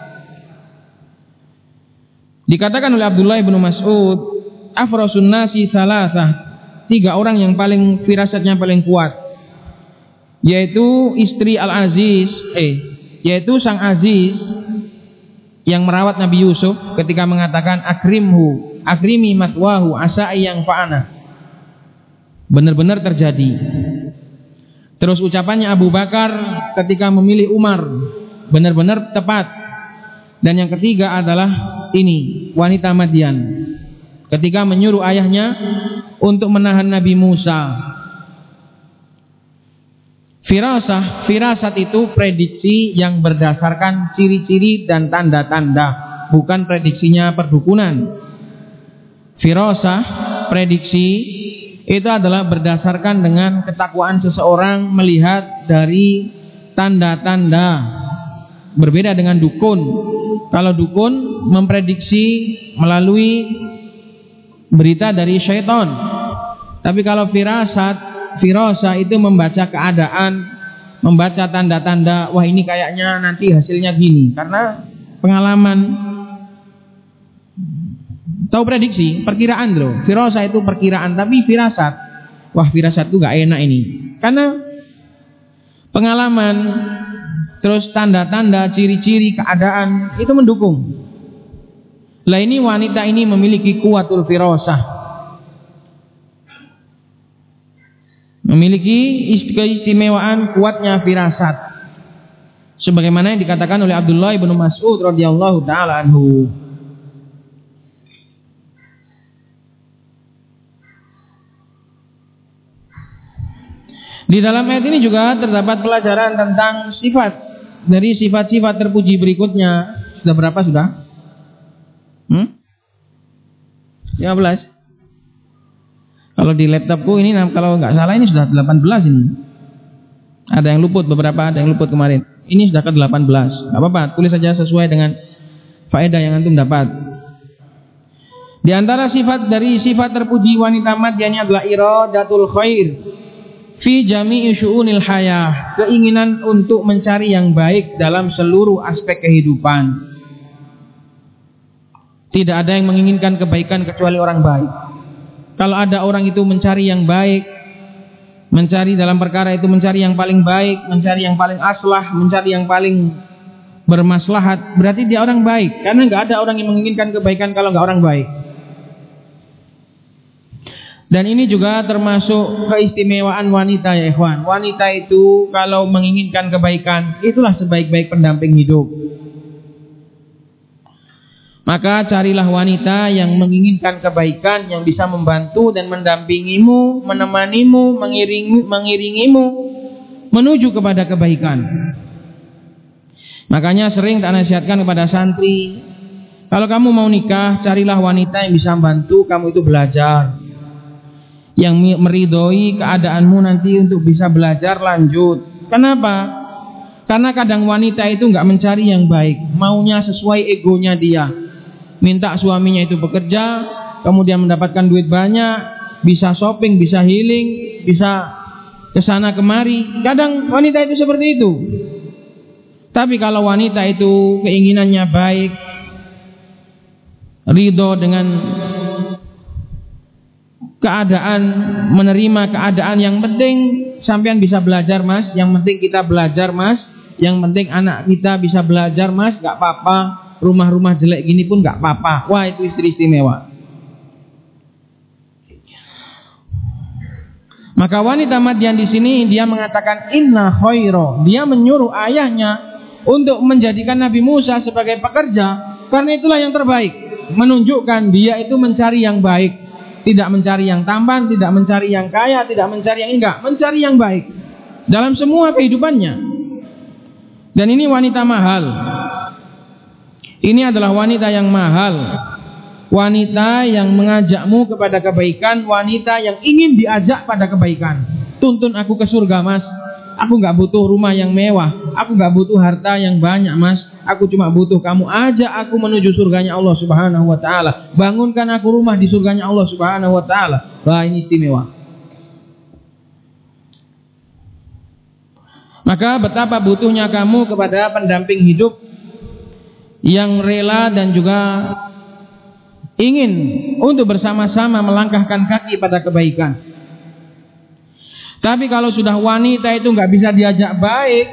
Dikatakan oleh Abdullah bin Mas'ud, afrasun nasi salasah, tiga orang yang paling firasatnya paling kuat yaitu istri Al-Aziz eh yaitu sang Aziz yang merawat Nabi Yusuf ketika mengatakan akrimhu akrimi matwahu asa yang fa'ana benar-benar terjadi. Terus ucapannya Abu Bakar ketika memilih Umar benar-benar tepat. Dan yang ketiga adalah ini wanita Madian. Ketika menyuruh ayahnya untuk menahan Nabi Musa. Firasah, firasat itu prediksi yang berdasarkan ciri-ciri dan tanda-tanda, bukan prediksinya perdukunan. Firasah, prediksi itu adalah berdasarkan dengan ketakwaan seseorang melihat dari tanda-tanda. Berbeda dengan dukun. Kalau dukun memprediksi melalui berita dari syaitan. Tapi kalau firasat firasa itu membaca keadaan membaca tanda-tanda wah ini kayaknya nanti hasilnya gini. Karena pengalaman tahu prediksi? Perkiraan loh firasa itu perkiraan tapi firasat. Wah firasat itu gak enak ini. Karena pengalaman terus tanda-tanda ciri-ciri keadaan itu mendukung. Lah ini wanita ini memiliki kuatul firasah. Memiliki keistimewaan kuatnya firasat. Sebagaimana yang dikatakan oleh Abdullah bin Mas'ud radhiyallahu taala anhu Di dalam ayat ini juga terdapat pelajaran tentang sifat dari sifat-sifat terpuji berikutnya. Sudah berapa sudah? Hmm? 15. Kalau di laptopku ini kalau nggak salah ini sudah 18 ini. Ada yang luput beberapa, ada yang luput kemarin. Ini sudah ke 18. Gak apa-apa, tulis saja sesuai dengan faedah yang antum dapat. Di antara sifat dari sifat terpuji wanita madiannya adalah iradatul khair fi jami'i syu'unil hayah, keinginan untuk mencari yang baik dalam seluruh aspek kehidupan. Tidak ada yang menginginkan kebaikan kecuali orang baik. Kalau ada orang itu mencari yang baik, mencari dalam perkara itu mencari yang paling baik, mencari yang paling aslah, mencari yang paling bermaslahat, berarti dia orang baik. Karena nggak ada orang yang menginginkan kebaikan kalau nggak orang baik. Dan ini juga termasuk keistimewaan wanita ya ikhwan. Wanita itu kalau menginginkan kebaikan, itulah sebaik-baik pendamping hidup. Maka carilah wanita yang menginginkan kebaikan, yang bisa membantu dan mendampingimu, menemanimu, mengiringi, mengiringimu menuju kepada kebaikan. Makanya sering tak nasihatkan kepada santri, kalau kamu mau nikah, carilah wanita yang bisa membantu kamu itu belajar yang meridhoi keadaanmu nanti untuk bisa belajar lanjut. Kenapa? Karena kadang wanita itu nggak mencari yang baik, maunya sesuai egonya dia. Minta suaminya itu bekerja, kemudian mendapatkan duit banyak, bisa shopping, bisa healing, bisa ke sana kemari. Kadang wanita itu seperti itu. Tapi kalau wanita itu keinginannya baik, ridho dengan keadaan menerima keadaan yang penting. Sampean bisa belajar mas. Yang penting kita belajar mas. Yang penting anak kita bisa belajar mas. Gak apa-apa. Rumah-rumah jelek gini pun gak apa-apa. Wah itu istri istimewa maka wanita Madian di sini dia mengatakan inna khairo dia menyuruh ayahnya untuk menjadikan Nabi Musa sebagai pekerja karena itulah yang terbaik. Menunjukkan dia itu mencari yang baik tidak mencari yang tampan, tidak mencari yang kaya, tidak mencari yang enggak, mencari yang baik dalam semua kehidupannya. Dan ini wanita mahal. Ini adalah wanita yang mahal. Wanita yang mengajakmu kepada kebaikan, wanita yang ingin diajak pada kebaikan. Tuntun aku ke surga, Mas. Aku nggak butuh rumah yang mewah, aku nggak butuh harta yang banyak, Mas. Aku cuma butuh kamu aja aku menuju surganya Allah Subhanahu wa taala. Bangunkan aku rumah di surganya Allah Subhanahu wa taala. Wah, ini istimewa. Maka betapa butuhnya kamu kepada pendamping hidup yang rela dan juga ingin untuk bersama-sama melangkahkan kaki pada kebaikan. Tapi kalau sudah wanita itu nggak bisa diajak baik,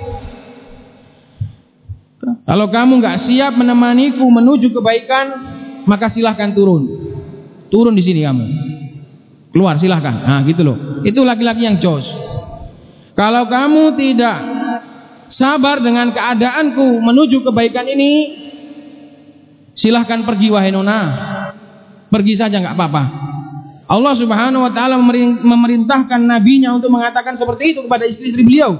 kalau kamu nggak siap menemaniku menuju kebaikan, maka silahkan turun. Turun di sini kamu. Keluar silahkan. Nah gitu loh. Itu laki-laki yang jos. Kalau kamu tidak sabar dengan keadaanku menuju kebaikan ini, silahkan pergi wahai nona. Pergi saja nggak apa-apa. Allah Subhanahu wa taala memerintahkan nabinya untuk mengatakan seperti itu kepada istri-istri beliau.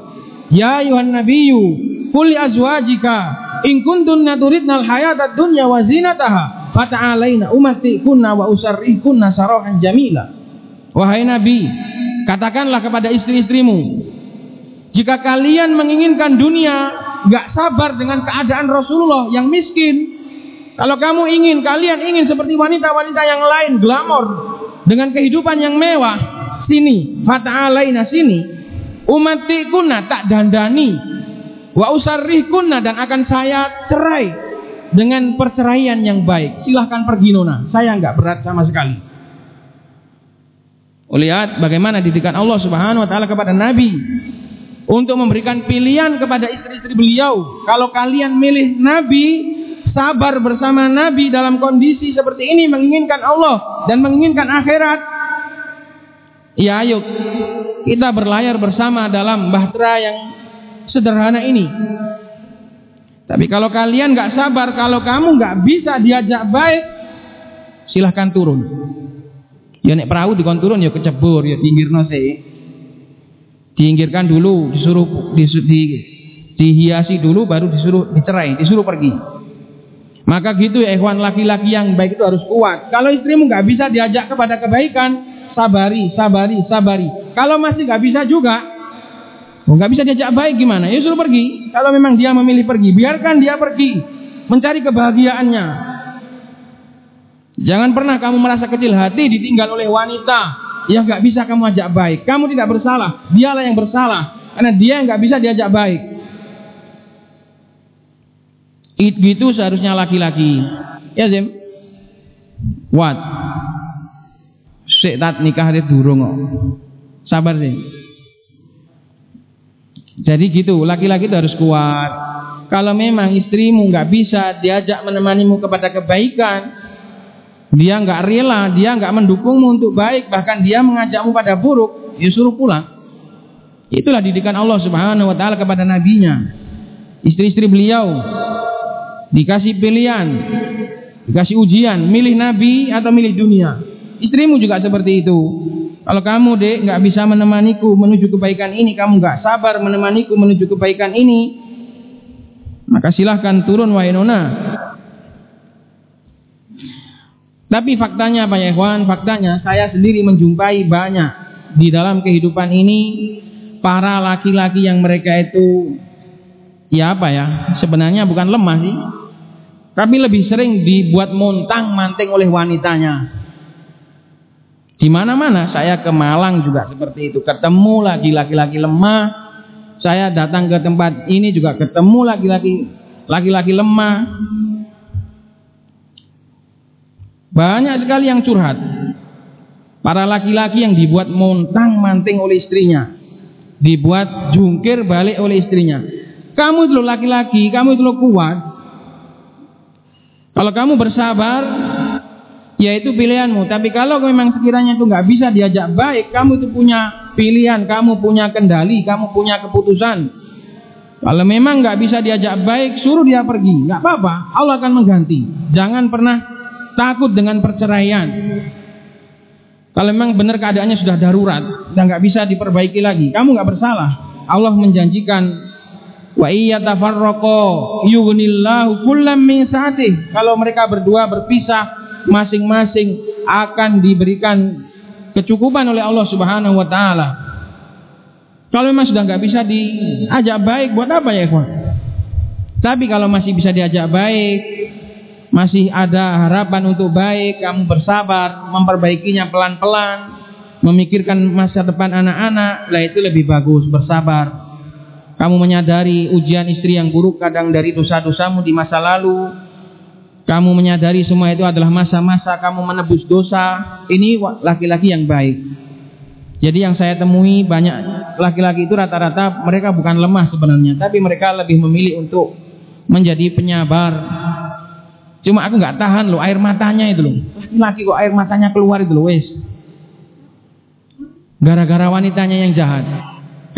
Ya ayuhan nabiyyu Qul azwajika in kuntunna turidnal hayatad dunya wa zinataha fata'alaina kunna wa usarrikunna sarahan jamila. Wahai Nabi, katakanlah kepada istri-istrimu, jika kalian menginginkan dunia, gak sabar dengan keadaan Rasulullah yang miskin. Kalau kamu ingin, kalian ingin seperti wanita-wanita yang lain, glamor, dengan kehidupan yang mewah, sini, fata'alaina sini, umati kuna tak dandani, wa usarrih kuna dan akan saya cerai dengan perceraian yang baik. Silahkan pergi nona, saya nggak berat sama sekali. Lihat bagaimana didikan Allah Subhanahu wa taala kepada Nabi untuk memberikan pilihan kepada istri-istri beliau. Kalau kalian milih Nabi, sabar bersama Nabi dalam kondisi seperti ini menginginkan Allah dan menginginkan akhirat. Ya ayo kita berlayar bersama dalam bahtera yang sederhana ini. Tapi kalau kalian nggak sabar, kalau kamu nggak bisa diajak baik, silahkan turun. Ya nek perahu dikon turun ya kecebur ya tinggirno sih. Diinggirkan dulu, disuruh di, di, dihiasi dulu baru disuruh dicerai, disuruh pergi. Maka gitu ya ikhwan laki-laki yang baik itu harus kuat. Kalau istrimu nggak bisa diajak kepada kebaikan, sabari, sabari, sabari. Kalau masih nggak bisa juga, nggak bisa diajak baik gimana? Ya suruh pergi. Kalau memang dia memilih pergi, biarkan dia pergi mencari kebahagiaannya. Jangan pernah kamu merasa kecil hati ditinggal oleh wanita yang nggak bisa kamu ajak baik. Kamu tidak bersalah, dialah yang bersalah karena dia nggak bisa diajak baik. It gitu seharusnya laki-laki. Ya Zim. What? Sik tat nikah itu durung kok. Sabar sih. Jadi gitu, laki-laki itu harus kuat. Kalau memang istrimu nggak bisa diajak menemanimu kepada kebaikan, dia nggak rela, dia nggak mendukungmu untuk baik, bahkan dia mengajakmu pada buruk, ya suruh pulang. Itulah didikan Allah Subhanahu wa taala kepada nabinya. Istri-istri beliau dikasih pilihan, dikasih ujian, milih nabi atau milih dunia. Istrimu juga seperti itu. Kalau kamu dek nggak bisa menemaniku menuju kebaikan ini, kamu nggak sabar menemaniku menuju kebaikan ini, maka silahkan turun wahai nona tapi faktanya Pak Ikhwan, faktanya saya sendiri menjumpai banyak di dalam kehidupan ini para laki-laki yang mereka itu ya apa ya, sebenarnya bukan lemah sih. Tapi lebih sering dibuat montang-manting oleh wanitanya. Di mana-mana saya ke Malang juga seperti itu, ketemu lagi laki-laki lemah. Saya datang ke tempat ini juga ketemu laki-laki laki-laki lemah banyak sekali yang curhat. Para laki-laki yang dibuat montang-manting oleh istrinya. Dibuat jungkir balik oleh istrinya. Kamu itu laki-laki, kamu itu kuat. Kalau kamu bersabar, ya itu pilihanmu. Tapi kalau memang sekiranya itu nggak bisa diajak baik, kamu itu punya pilihan, kamu punya kendali, kamu punya keputusan. Kalau memang nggak bisa diajak baik, suruh dia pergi, nggak apa-apa. Allah akan mengganti. Jangan pernah takut dengan perceraian. Kalau memang benar keadaannya sudah darurat dan nggak bisa diperbaiki lagi, kamu nggak bersalah. Allah menjanjikan wa iya tafarraqo yughnillahu kullam min sa'atih. Kalau mereka berdua berpisah masing-masing akan diberikan kecukupan oleh Allah Subhanahu wa taala. Kalau memang sudah nggak bisa diajak baik, buat apa ya, ikhwan? Tapi kalau masih bisa diajak baik, masih ada harapan untuk baik, kamu bersabar, memperbaikinya pelan-pelan, memikirkan masa depan anak-anak, lah itu lebih bagus, bersabar. Kamu menyadari ujian istri yang buruk kadang dari dosa-dosamu di masa lalu. Kamu menyadari semua itu adalah masa-masa kamu menebus dosa. Ini laki-laki yang baik. Jadi yang saya temui banyak laki-laki itu rata-rata mereka bukan lemah sebenarnya, tapi mereka lebih memilih untuk menjadi penyabar, Cuma aku nggak tahan loh air matanya itu loh. Laki kok air matanya keluar itu loh wes. Gara-gara wanitanya yang jahat.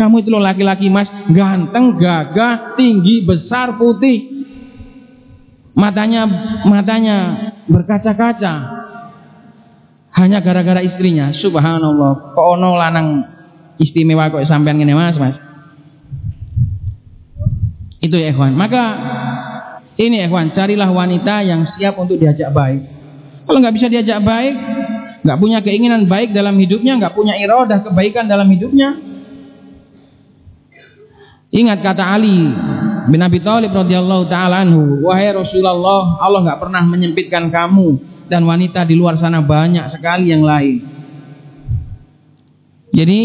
Kamu itu loh laki-laki mas, ganteng, gagah, tinggi, besar, putih. Matanya matanya berkaca-kaca. Hanya gara-gara istrinya. Subhanallah. Kok ono lanang istimewa kok sampean ngene Mas, Mas. Itu ya, ikhwan. Maka ini ikhwan, carilah wanita yang siap untuk diajak baik. Kalau nggak bisa diajak baik, nggak punya keinginan baik dalam hidupnya, nggak punya iradah kebaikan dalam hidupnya. Ingat kata Ali bin Abi Thalib radhiyallahu taala anhu, "Wahai Rasulullah, Allah nggak pernah menyempitkan kamu dan wanita di luar sana banyak sekali yang lain." Jadi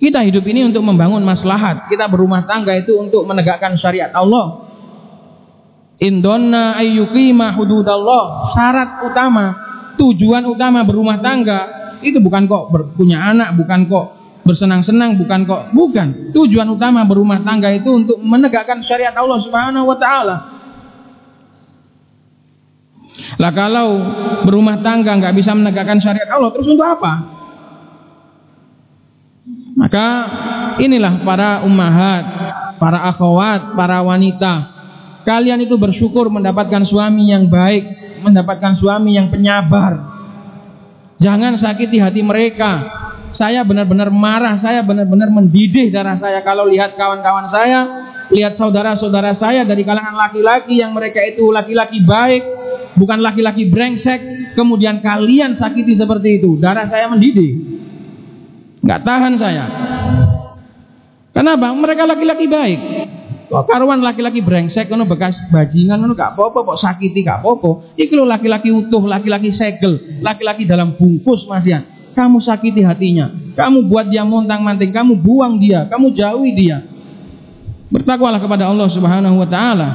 kita hidup ini untuk membangun maslahat. Kita berumah tangga itu untuk menegakkan syariat Allah. Indonna ayyukima hududallah. Syarat utama, tujuan utama berumah tangga itu bukan kok punya anak, bukan kok bersenang-senang, bukan kok bukan. Tujuan utama berumah tangga itu untuk menegakkan syariat Allah Subhanahu wa taala. Lah kalau berumah tangga nggak bisa menegakkan syariat Allah, terus untuk apa? Maka inilah para ummahat, para akhwat, para wanita. Kalian itu bersyukur mendapatkan suami yang baik, mendapatkan suami yang penyabar. Jangan sakiti hati mereka. Saya benar-benar marah, saya benar-benar mendidih darah saya kalau lihat kawan-kawan saya, lihat saudara-saudara saya dari kalangan laki-laki yang mereka itu laki-laki baik, bukan laki-laki brengsek, kemudian kalian sakiti seperti itu. Darah saya mendidih nggak tahan saya. Kenapa? Mereka laki-laki baik. Kok karuan laki-laki brengsek ngono bekas bajingan ngono gak apa-apa kok sakiti gak apa-apa. Iki lho laki-laki utuh, laki-laki segel, laki-laki dalam bungkus Mas ya. Kamu sakiti hatinya, kamu buat dia montang-manting, kamu buang dia, kamu jauhi dia. Bertakwalah kepada Allah Subhanahu wa taala.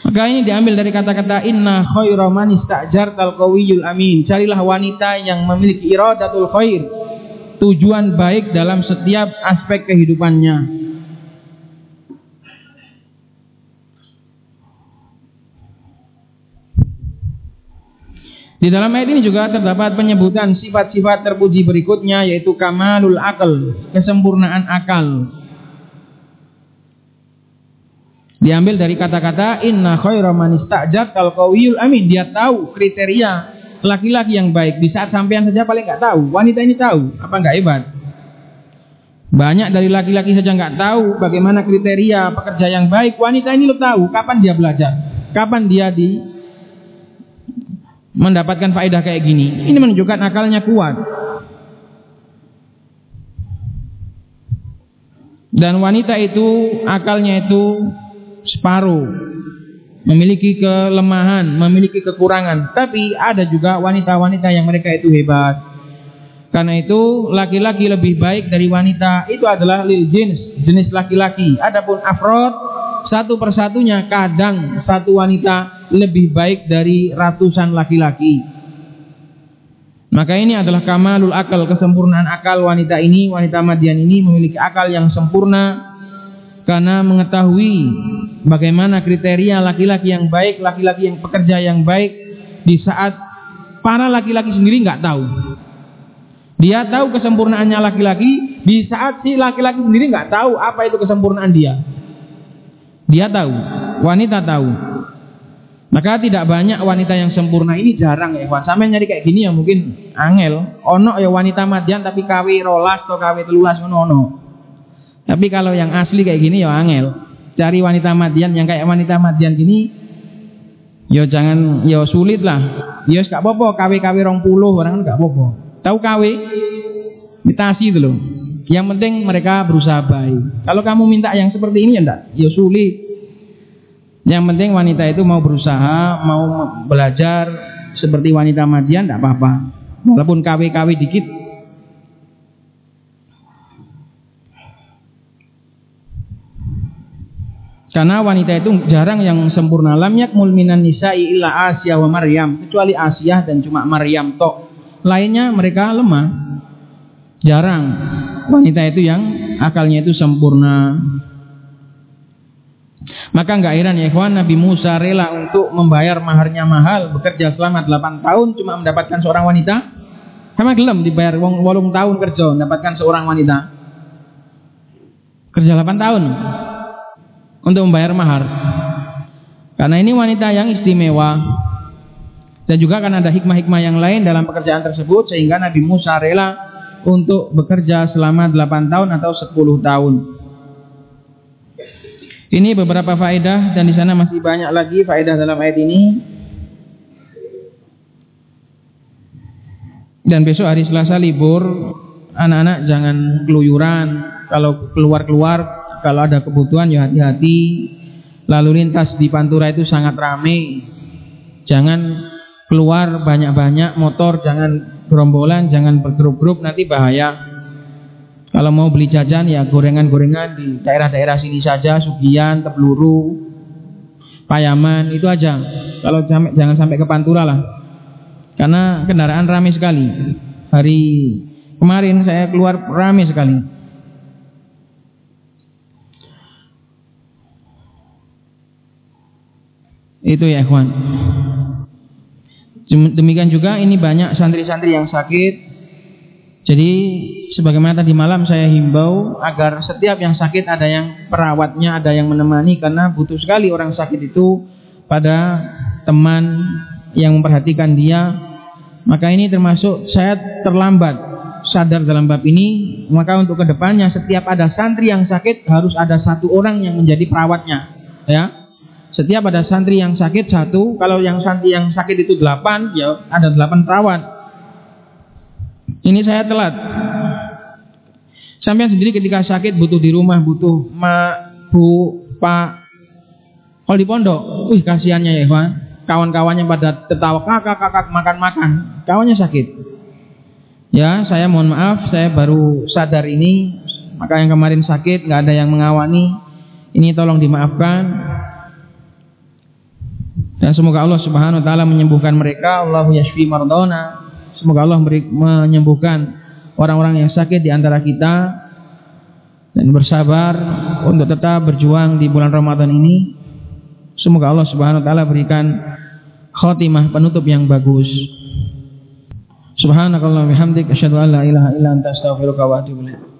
Maka ini diambil dari kata-kata inna khaira man istajartal qawiyul amin. Carilah wanita yang memiliki iradatul khair. Tujuan baik dalam setiap aspek kehidupannya. Di dalam ayat ini juga terdapat penyebutan sifat-sifat terpuji berikutnya yaitu kamalul akal, kesempurnaan akal. Diambil dari kata-kata inna khaira man istajab kal qawiyul amin. Dia tahu kriteria laki-laki yang baik. Di saat sampean saja paling nggak tahu. Wanita ini tahu. Apa nggak hebat? Banyak dari laki-laki saja nggak tahu bagaimana kriteria pekerja yang baik. Wanita ini lo tahu kapan dia belajar, kapan dia di mendapatkan faedah kayak gini. Ini menunjukkan akalnya kuat. Dan wanita itu akalnya itu separuh, memiliki kelemahan, memiliki kekurangan. Tapi ada juga wanita-wanita yang mereka itu hebat. Karena itu laki-laki lebih baik dari wanita itu adalah lil jenis, jenis laki-laki. Adapun afrod satu persatunya kadang satu wanita lebih baik dari ratusan laki-laki. Maka ini adalah kamalul akal, kesempurnaan akal wanita ini, wanita Madian ini memiliki akal yang sempurna karena mengetahui bagaimana kriteria laki-laki yang baik, laki-laki yang pekerja yang baik di saat para laki-laki sendiri nggak tahu. Dia tahu kesempurnaannya laki-laki di saat si laki-laki sendiri nggak tahu apa itu kesempurnaan dia. Dia tahu, wanita tahu. Maka tidak banyak wanita yang sempurna ini jarang ya, Ikhwan. Sampai nyari kayak gini ya mungkin angel. Ono ya wanita madian tapi kawi rolas atau kawi telulas ono ono. Tapi kalau yang asli kayak gini ya angel. Cari wanita madian yang kayak wanita madian gini ya jangan ya sulit lah. Ya gak apa-apa KW-KW rong puluh orang kan gak apa-apa. Tahu KW? Mitasi itu loh. Yang penting mereka berusaha baik. Kalau kamu minta yang seperti ini ya enggak, ya sulit. Yang penting wanita itu mau berusaha, mau belajar seperti wanita madian enggak apa-apa. Walaupun KW-KW dikit Karena wanita itu jarang yang sempurna. Lam yakmul minan nisa'i illa Asia wa Maryam. Kecuali Asia dan cuma Maryam tok. Lainnya mereka lemah. Jarang. Wanita itu yang akalnya itu sempurna. Maka enggak heran ya ikhwan Nabi Musa rela untuk membayar maharnya mahal, bekerja selama 8 tahun cuma mendapatkan seorang wanita. Sama gelem dibayar wong 8 tahun kerja mendapatkan seorang wanita. Kerja 8 tahun untuk membayar mahar. Karena ini wanita yang istimewa. Dan juga akan ada hikmah-hikmah yang lain dalam pekerjaan tersebut sehingga Nabi Musa rela untuk bekerja selama 8 tahun atau 10 tahun. Ini beberapa faedah dan di sana masih banyak lagi faedah dalam ayat ini. Dan besok hari Selasa libur, anak-anak jangan keluyuran. Kalau keluar-keluar, kalau ada kebutuhan ya hati-hati. Lalu lintas di Pantura itu sangat ramai. Jangan keluar banyak-banyak motor, jangan gerombolan, jangan bergrup-grup nanti bahaya. Kalau mau beli jajan ya gorengan-gorengan di daerah-daerah sini saja, Sugian, Tebluru, Payaman, itu aja. Kalau jangan sampai ke Pantura lah. Karena kendaraan ramai sekali. Hari kemarin saya keluar ramai sekali. Itu ya ikhwan. Demikian juga ini banyak santri-santri yang sakit. Jadi sebagaimana tadi malam saya himbau agar setiap yang sakit ada yang perawatnya, ada yang menemani. Karena butuh sekali orang sakit itu pada teman yang memperhatikan dia. Maka ini termasuk saya terlambat sadar dalam bab ini. Maka untuk ke depannya setiap ada santri yang sakit harus ada satu orang yang menjadi perawatnya. Ya. Setiap ada santri yang sakit satu kalau yang santri yang sakit itu delapan ya ada delapan perawat. Ini saya telat sampai sendiri ketika sakit butuh di rumah butuh ma bu pak. Kalau di pondok wih kasihannya ya Pak kawan-kawannya pada tertawa kakak kakak makan-makan kawannya sakit. Ya saya mohon maaf saya baru sadar ini. Maka yang kemarin sakit nggak ada yang mengawani. Ini tolong dimaafkan. Dan semoga Allah subhanahu wa ta'ala menyembuhkan mereka. Allahu yashfi mardona. Semoga Allah menyembuhkan orang-orang yang sakit di antara kita dan bersabar untuk tetap berjuang di bulan Ramadan ini Semoga Allah Subhanahu wa taala berikan khotimah penutup yang bagus. Subhanakallah bihamdik asyhadu an la ilaha illa anta astaghfiruka wa atubu ilaik.